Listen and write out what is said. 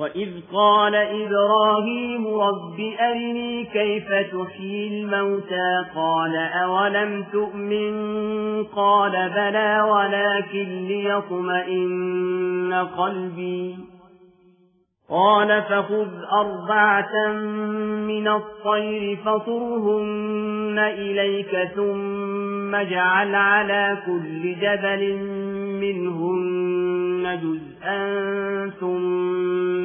وإذ قال إبراهيم رب أرني كيف تحيي الموتى قال أولم تؤمن قال بلى ولكن ليطمئن قلبي قال فخذ أربعة من الطير فطرهن إليك ثم اجعل على كل جبل منهن جزءا ثم